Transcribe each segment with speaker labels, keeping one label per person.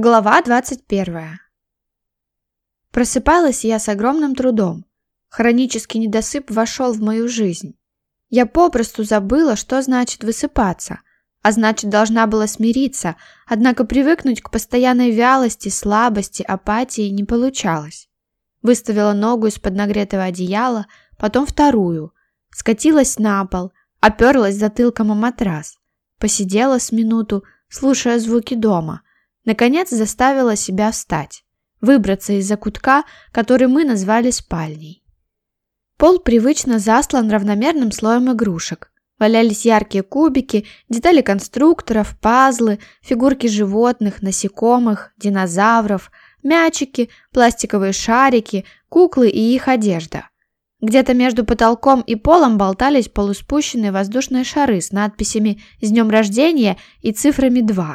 Speaker 1: Глава 21. Просыпалась я с огромным трудом. Хронический недосып вошел в мою жизнь. Я попросту забыла, что значит высыпаться, а значит должна была смириться, однако привыкнуть к постоянной вялости, слабости, апатии не получалось. Выставила ногу из-под нагретого одеяла, потом вторую, скатилась на пол, оперлась затылком о матрас, посидела с минуту, слушая звуки дома – наконец заставила себя встать, выбраться из-за кутка, который мы назвали спальней. Пол привычно заслан равномерным слоем игрушек. Валялись яркие кубики, детали конструкторов, пазлы, фигурки животных, насекомых, динозавров, мячики, пластиковые шарики, куклы и их одежда. Где-то между потолком и полом болтались полуспущенные воздушные шары с надписями «С днем рождения» и цифрами «2».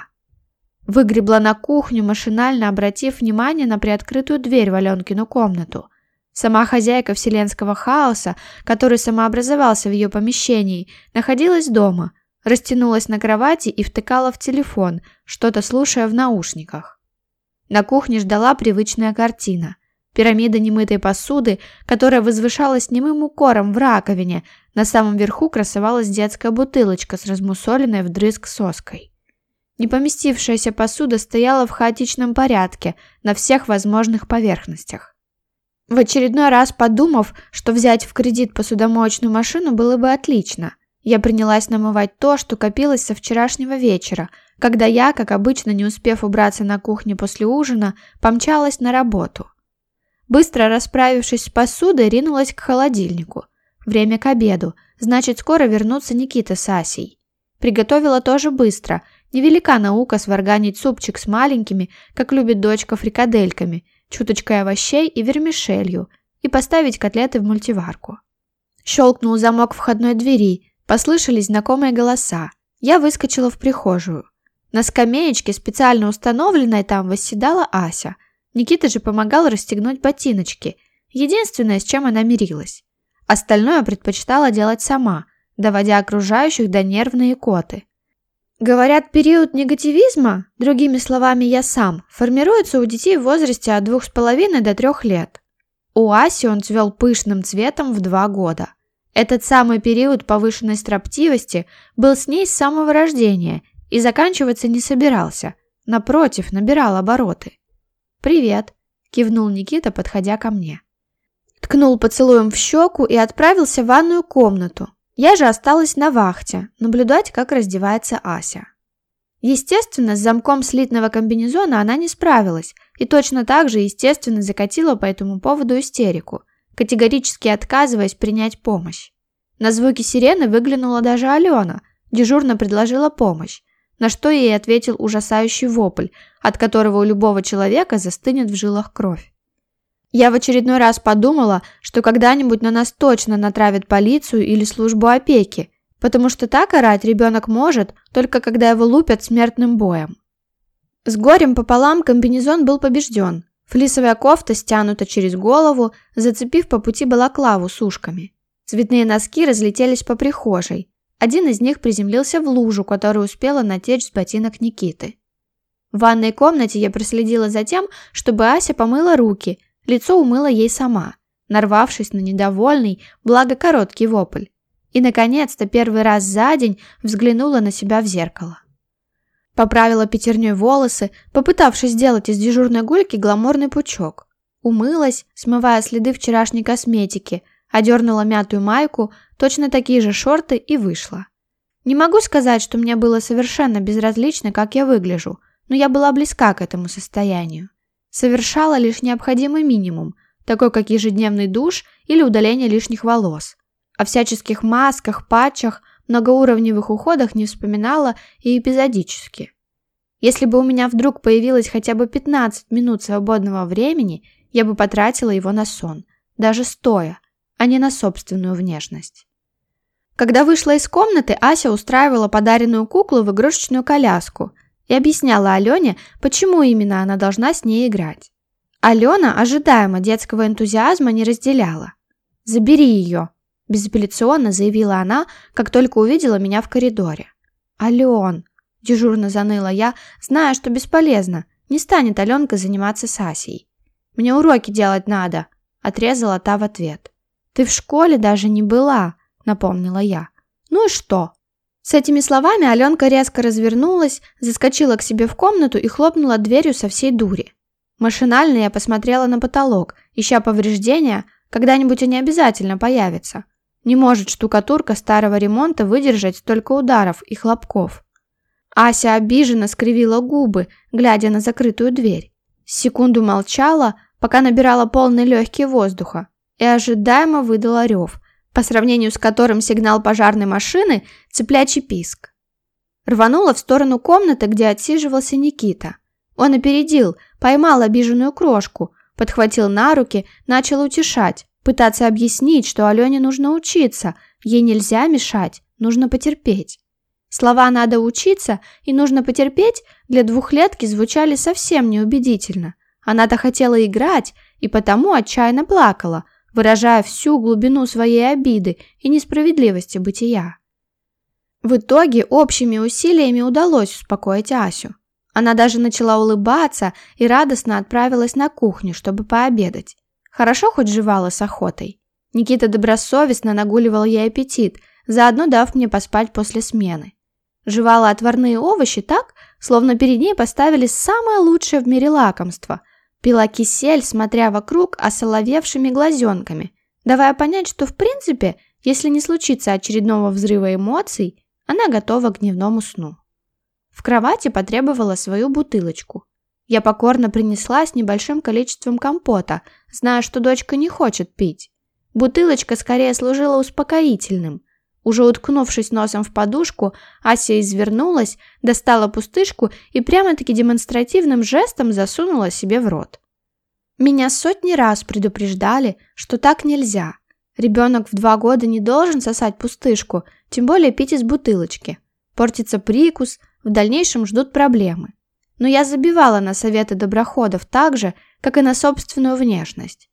Speaker 1: Выгребла на кухню, машинально обратив внимание на приоткрытую дверь в комнату. Сама хозяйка вселенского хаоса, который самообразовался в ее помещении, находилась дома, растянулась на кровати и втыкала в телефон, что-то слушая в наушниках. На кухне ждала привычная картина. Пирамида немытой посуды, которая возвышалась немым укором в раковине, на самом верху красовалась детская бутылочка с размусоленной вдрызг соской. Непоместившаяся посуда стояла в хаотичном порядке на всех возможных поверхностях. В очередной раз подумав, что взять в кредит посудомоечную машину было бы отлично, я принялась намывать то, что копилось со вчерашнего вечера, когда я, как обычно, не успев убраться на кухне после ужина, помчалась на работу. Быстро расправившись с посудой, ринулась к холодильнику. Время к обеду, значит, скоро вернутся Никита с Асей. Приготовила тоже быстро – Невелика наука сварганить супчик с маленькими, как любит дочка, фрикадельками, чуточкой овощей и вермишелью, и поставить котлеты в мультиварку. Щелкнул замок входной двери, послышались знакомые голоса. Я выскочила в прихожую. На скамеечке, специально установленной там, восседала Ася. Никита же помогал расстегнуть ботиночки. Единственное, с чем она мирилась. Остальное предпочитала делать сама, доводя окружающих до нервной коты. Говорят, период негативизма, другими словами, я сам, формируется у детей в возрасте от 2,5 до 3 лет. У Аси он цвел пышным цветом в 2 года. Этот самый период повышенной строптивости был с ней с самого рождения и заканчиваться не собирался, напротив, набирал обороты. «Привет», – кивнул Никита, подходя ко мне. Ткнул поцелуем в щеку и отправился в ванную комнату, я же осталась на вахте, наблюдать, как раздевается Ася. Естественно, с замком слитного комбинезона она не справилась и точно так же, естественно, закатила по этому поводу истерику, категорически отказываясь принять помощь. На звуки сирены выглянула даже Алена, дежурно предложила помощь, на что ей ответил ужасающий вопль, от которого у любого человека застынет в жилах кровь. Я в очередной раз подумала, что когда-нибудь на нас точно натравят полицию или службу опеки, потому что так орать ребенок может, только когда его лупят смертным боем. С горем пополам комбинезон был побежден. Флисовая кофта стянута через голову, зацепив по пути балаклаву с ушками. Цветные носки разлетелись по прихожей. Один из них приземлился в лужу, которую успела натечь с ботинок Никиты. В ванной комнате я проследила за тем, чтобы Ася помыла руки – Лицо умыла ей сама, нарвавшись на недовольный, благо короткий вопль. И, наконец-то, первый раз за день взглянула на себя в зеркало. Поправила пятерней волосы, попытавшись сделать из дежурной гульки гламурный пучок. Умылась, смывая следы вчерашней косметики, одернула мятую майку, точно такие же шорты и вышла. Не могу сказать, что мне было совершенно безразлично, как я выгляжу, но я была близка к этому состоянию совершала лишь необходимый минимум, такой как ежедневный душ или удаление лишних волос. О всяческих масках, патчах, многоуровневых уходах не вспоминала и эпизодически. Если бы у меня вдруг появилось хотя бы 15 минут свободного времени, я бы потратила его на сон, даже стоя, а не на собственную внешность. Когда вышла из комнаты, Ася устраивала подаренную куклу в игрушечную коляску и объясняла Алене, почему именно она должна с ней играть. Алена ожидаемо детского энтузиазма не разделяла. «Забери ее», – безапелляционно заявила она, как только увидела меня в коридоре. «Ален», – дежурно заныла я, зная, что бесполезно, не станет Аленка заниматься с Асей. «Мне уроки делать надо», – отрезала та в ответ. «Ты в школе даже не была», – напомнила я. «Ну и что?» С этими словами Аленка резко развернулась, заскочила к себе в комнату и хлопнула дверью со всей дури. Машинально я посмотрела на потолок, ища повреждения, когда-нибудь они обязательно появятся. Не может штукатурка старого ремонта выдержать столько ударов и хлопков. Ася обиженно скривила губы, глядя на закрытую дверь. Секунду молчала, пока набирала полный легкий воздуха, и ожидаемо выдала рев, по сравнению с которым сигнал пожарной машины – цеплячий писк. Рванула в сторону комнаты, где отсиживался Никита. Он опередил, поймал обиженную крошку, подхватил на руки, начал утешать, пытаться объяснить, что Алене нужно учиться, ей нельзя мешать, нужно потерпеть. Слова «надо учиться» и «нужно потерпеть» для двухлетки звучали совсем неубедительно. Она-то хотела играть и потому отчаянно плакала – выражая всю глубину своей обиды и несправедливости бытия. В итоге общими усилиями удалось успокоить Асю. Она даже начала улыбаться и радостно отправилась на кухню, чтобы пообедать. Хорошо хоть жевала с охотой. Никита добросовестно нагуливал ей аппетит, заодно дав мне поспать после смены. Жевала отварные овощи так, словно перед ней поставили самое лучшее в мире лакомство – Пила кисель, смотря вокруг осоловевшими глазенками, давая понять, что в принципе, если не случится очередного взрыва эмоций, она готова к дневному сну. В кровати потребовала свою бутылочку. Я покорно принесла с небольшим количеством компота, зная, что дочка не хочет пить. Бутылочка скорее служила успокоительным – уже уткнувшись носом в подушку, Ася извернулась, достала пустышку и прямо-таки демонстративным жестом засунула себе в рот. Меня сотни раз предупреждали, что так нельзя. Ребенок в два года не должен сосать пустышку, тем более пить из бутылочки. Портится прикус, в дальнейшем ждут проблемы. Но я забивала на советы доброходов так же, как и на собственную внешность.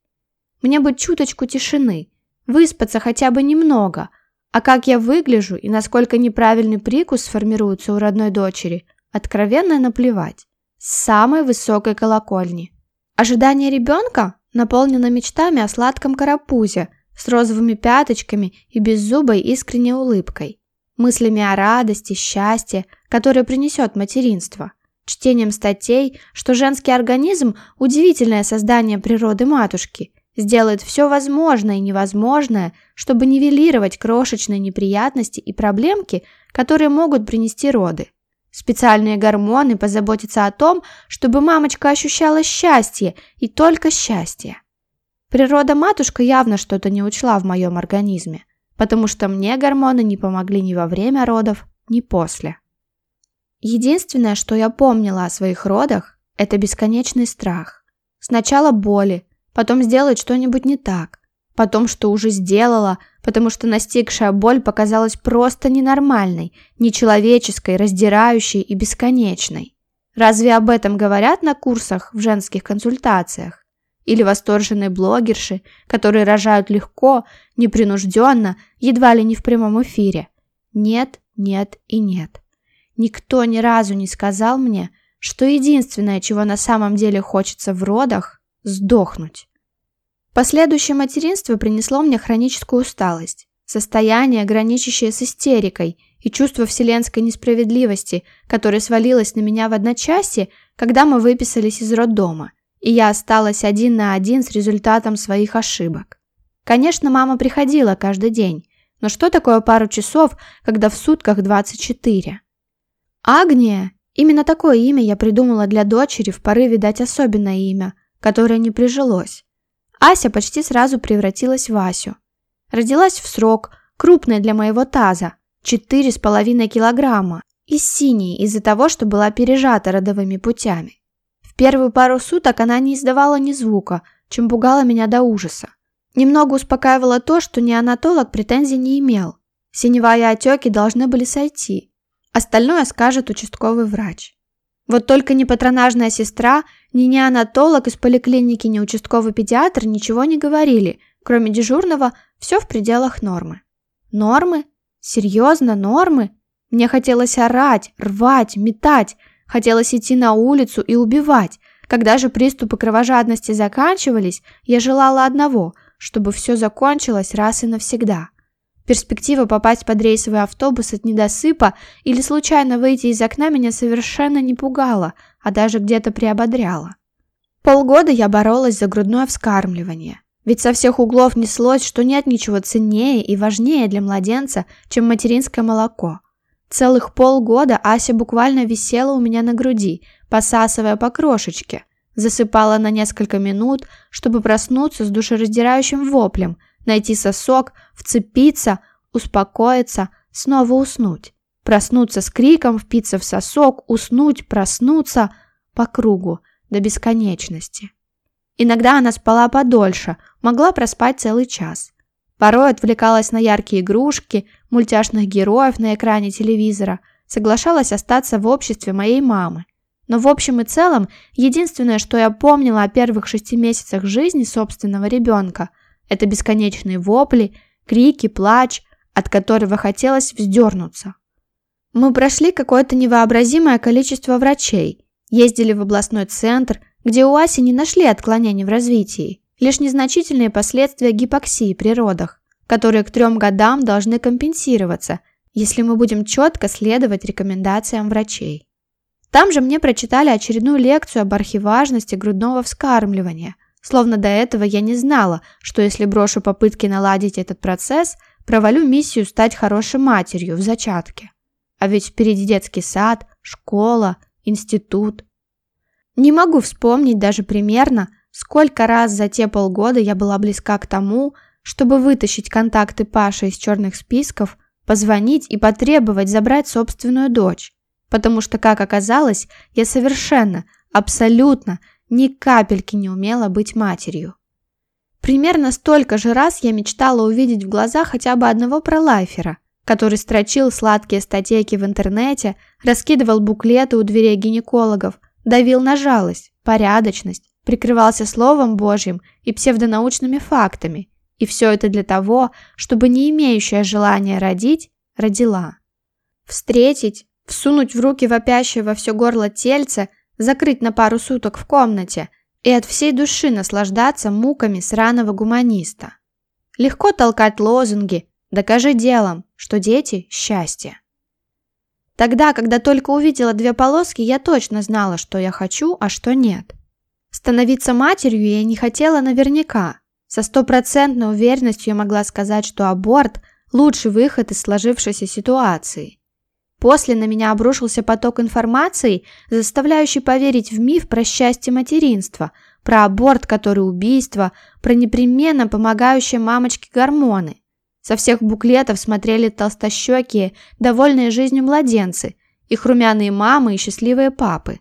Speaker 1: Мне бы чуточку тишины, выспаться хотя бы немного – а как я выгляжу и насколько неправильный прикус сформируется у родной дочери, откровенно наплевать. С самой высокой колокольни. Ожидание ребенка наполнено мечтами о сладком карапузе с розовыми пяточками и беззубой искренней улыбкой. Мыслями о радости, счастье, которое принесет материнство. Чтением статей, что женский организм – удивительное создание природы матушки – сделает все возможное и невозможное, чтобы нивелировать крошечные неприятности и проблемки, которые могут принести роды. Специальные гормоны позаботятся о том, чтобы мамочка ощущала счастье и только счастье. Природа-матушка явно что-то не учла в моем организме, потому что мне гормоны не помогли ни во время родов, ни после. Единственное, что я помнила о своих родах, это бесконечный страх. Сначала боли, потом сделать что-нибудь не так, потом что уже сделала, потому что настигшая боль показалась просто ненормальной, нечеловеческой, раздирающей и бесконечной. Разве об этом говорят на курсах в женских консультациях? Или восторженные блогерши, которые рожают легко, непринужденно, едва ли не в прямом эфире? Нет, нет и нет. Никто ни разу не сказал мне, что единственное, чего на самом деле хочется в родах, сдохнуть. Последующее материнство принесло мне хроническую усталость, состояние, граничащее с истерикой, и чувство вселенской несправедливости, которое свалилось на меня в одночасье, когда мы выписались из роддома, и я осталась один на один с результатом своих ошибок. Конечно, мама приходила каждый день, но что такое пару часов, когда в сутках 24? Агния, именно такое имя я придумала для дочери в порыве дать особенное имя – которое не прижилось. Ася почти сразу превратилась в Асю. Родилась в срок, крупная для моего таза, 4,5 килограмма, и синей из-за того, что была пережата родовыми путями. В первую пару суток она не издавала ни звука, чем пугала меня до ужаса. Немного успокаивало то, что неонатолог претензий не имел. Синева и отеки должны были сойти. Остальное скажет участковый врач. Вот только ни патронажная сестра, ни неонатолог из поликлиники, ни участковый педиатр ничего не говорили, кроме дежурного, все в пределах нормы. Нормы? Серьезно, нормы? Мне хотелось орать, рвать, метать, хотелось идти на улицу и убивать. Когда же приступы кровожадности заканчивались, я желала одного, чтобы все закончилось раз и навсегда – Перспектива попасть под рейсовый автобус от недосыпа или случайно выйти из окна меня совершенно не пугала, а даже где-то приободряла. Полгода я боролась за грудное вскармливание. Ведь со всех углов неслось, что нет ничего ценнее и важнее для младенца, чем материнское молоко. Целых полгода Ася буквально висела у меня на груди, посасывая по крошечке. Засыпала на несколько минут, чтобы проснуться с душераздирающим воплем – найти сосок, вцепиться, успокоиться, снова уснуть. Проснуться с криком, впиться в сосок, уснуть, проснуться по кругу до бесконечности. Иногда она спала подольше, могла проспать целый час. Порой отвлекалась на яркие игрушки, мультяшных героев на экране телевизора, соглашалась остаться в обществе моей мамы. Но в общем и целом, единственное, что я помнила о первых шести месяцах жизни собственного ребенка – это бесконечные вопли, крики, плач, от которого хотелось вздернуться. Мы прошли какое-то невообразимое количество врачей, ездили в областной центр, где у Аси не нашли отклонений в развитии, лишь незначительные последствия гипоксии при родах, которые к трем годам должны компенсироваться, если мы будем четко следовать рекомендациям врачей. Там же мне прочитали очередную лекцию об архиважности грудного вскармливания, Словно до этого я не знала, что если брошу попытки наладить этот процесс, провалю миссию стать хорошей матерью в зачатке. А ведь впереди детский сад, школа, институт. Не могу вспомнить даже примерно, сколько раз за те полгода я была близка к тому, чтобы вытащить контакты Паши из черных списков, позвонить и потребовать забрать собственную дочь. Потому что, как оказалось, я совершенно, абсолютно ни капельки не умела быть матерью. Примерно столько же раз я мечтала увидеть в глаза хотя бы одного пролайфера, который строчил сладкие статейки в интернете, раскидывал буклеты у дверей гинекологов, давил на жалость, порядочность, прикрывался словом Божьим и псевдонаучными фактами. И все это для того, чтобы не имеющая желания родить, родила. Встретить, всунуть в руки вопящее во все горло тельце – закрыть на пару суток в комнате и от всей души наслаждаться муками сраного гуманиста. Легко толкать лозунги «Докажи делом, что дети – счастье». Тогда, когда только увидела две полоски, я точно знала, что я хочу, а что нет. Становиться матерью я не хотела наверняка. Со стопроцентной уверенностью я могла сказать, что аборт – лучший выход из сложившейся ситуации. После на меня обрушился поток информации, заставляющий поверить в миф про счастье материнства, про аборт, который убийство, про непременно помогающие мамочке гормоны. Со всех буклетов смотрели толстощекие, довольные жизнью младенцы, их румяные мамы и счастливые папы.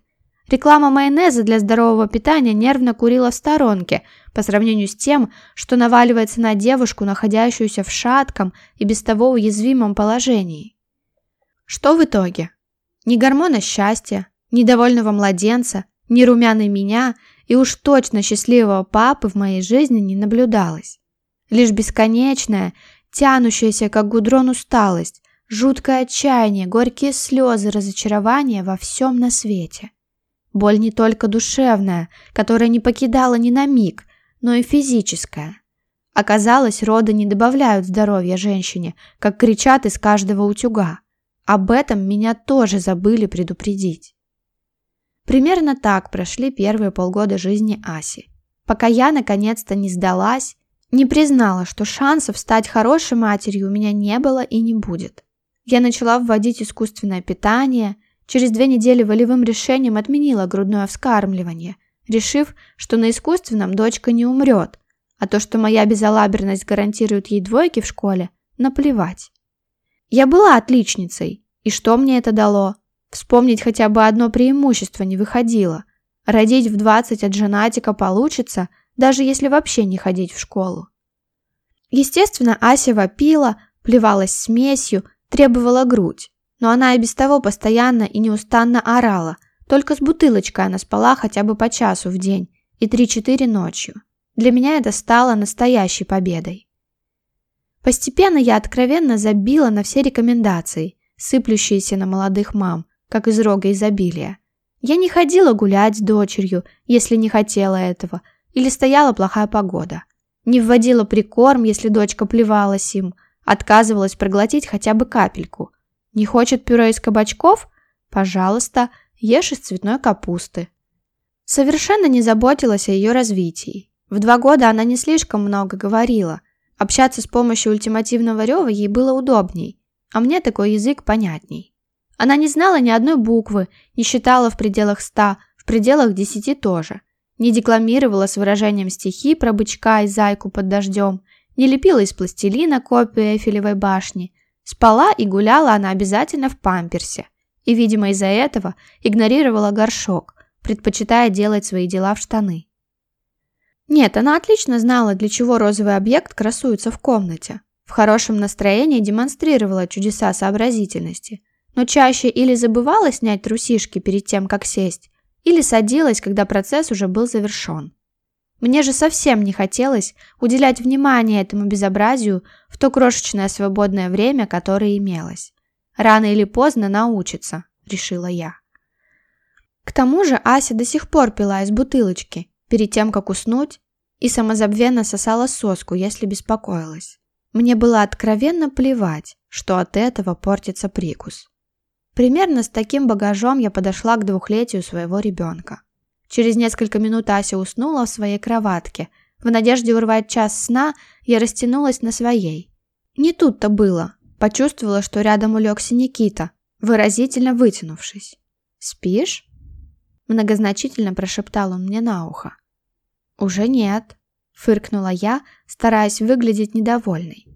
Speaker 1: Реклама майонеза для здорового питания нервно курила в сторонке по сравнению с тем, что наваливается на девушку, находящуюся в шатком и без того уязвимом положении. Что в итоге? Ни гормона счастья, ни довольного младенца, ни румяной меня и уж точно счастливого папы в моей жизни не наблюдалось. Лишь бесконечная, тянущаяся, как гудрон, усталость, жуткое отчаяние, горькие слезы разочарования во всем на свете. Боль не только душевная, которая не покидала ни на миг, но и физическая. Оказалось, роды не добавляют здоровья женщине, как кричат из каждого утюга. Об этом меня тоже забыли предупредить. Примерно так прошли первые полгода жизни Аси, пока я наконец-то не сдалась, не признала, что шансов стать хорошей матерью у меня не было и не будет. Я начала вводить искусственное питание, через две недели волевым решением отменила грудное вскармливание, решив, что на искусственном дочка не умрет, а то, что моя безалаберность гарантирует ей двойки в школе, наплевать. Я была отличницей, и что мне это дало? Вспомнить хотя бы одно преимущество не выходило. Родить в 20 от женатика получится, даже если вообще не ходить в школу. Естественно, Ася вопила, плевалась смесью, требовала грудь. Но она и без того постоянно и неустанно орала. Только с бутылочкой она спала хотя бы по часу в день и 3-4 ночью. Для меня это стало настоящей победой. Постепенно я откровенно забила на все рекомендации, сыплющиеся на молодых мам, как из рога изобилия. Я не ходила гулять с дочерью, если не хотела этого, или стояла плохая погода. Не вводила прикорм, если дочка плевалась им, отказывалась проглотить хотя бы капельку. Не хочет пюре из кабачков? Пожалуйста, ешь из цветной капусты. Совершенно не заботилась о ее развитии. В два года она не слишком много говорила – Общаться с помощью ультимативного рева ей было удобней, а мне такой язык понятней. Она не знала ни одной буквы, не считала в пределах ста, в пределах десяти тоже. Не декламировала с выражением стихи про бычка и зайку под дождем, не лепила из пластилина копию Эфелевой башни. Спала и гуляла она обязательно в памперсе. И, видимо, из-за этого игнорировала горшок, предпочитая делать свои дела в штаны. Нет, она отлично знала, для чего розовый объект красуется в комнате. В хорошем настроении демонстрировала чудеса сообразительности. Но чаще или забывала снять трусишки перед тем, как сесть, или садилась, когда процесс уже был завершен. Мне же совсем не хотелось уделять внимание этому безобразию в то крошечное свободное время, которое имелось. Рано или поздно научится, решила я. К тому же Ася до сих пор пила из бутылочки перед тем, как уснуть, и самозабвенно сосала соску, если беспокоилась. Мне было откровенно плевать, что от этого портится прикус. Примерно с таким багажом я подошла к двухлетию своего ребенка. Через несколько минут Ася уснула в своей кроватке. В надежде урвать час сна я растянулась на своей. Не тут-то было. Почувствовала, что рядом улегся Никита, выразительно вытянувшись. «Спишь?» многозначительно прошептал он мне на ухо. «Уже нет», — фыркнула я, стараясь выглядеть недовольной.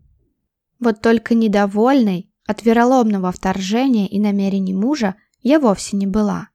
Speaker 1: Вот только недовольной от вероломного вторжения и намерений мужа я вовсе не была.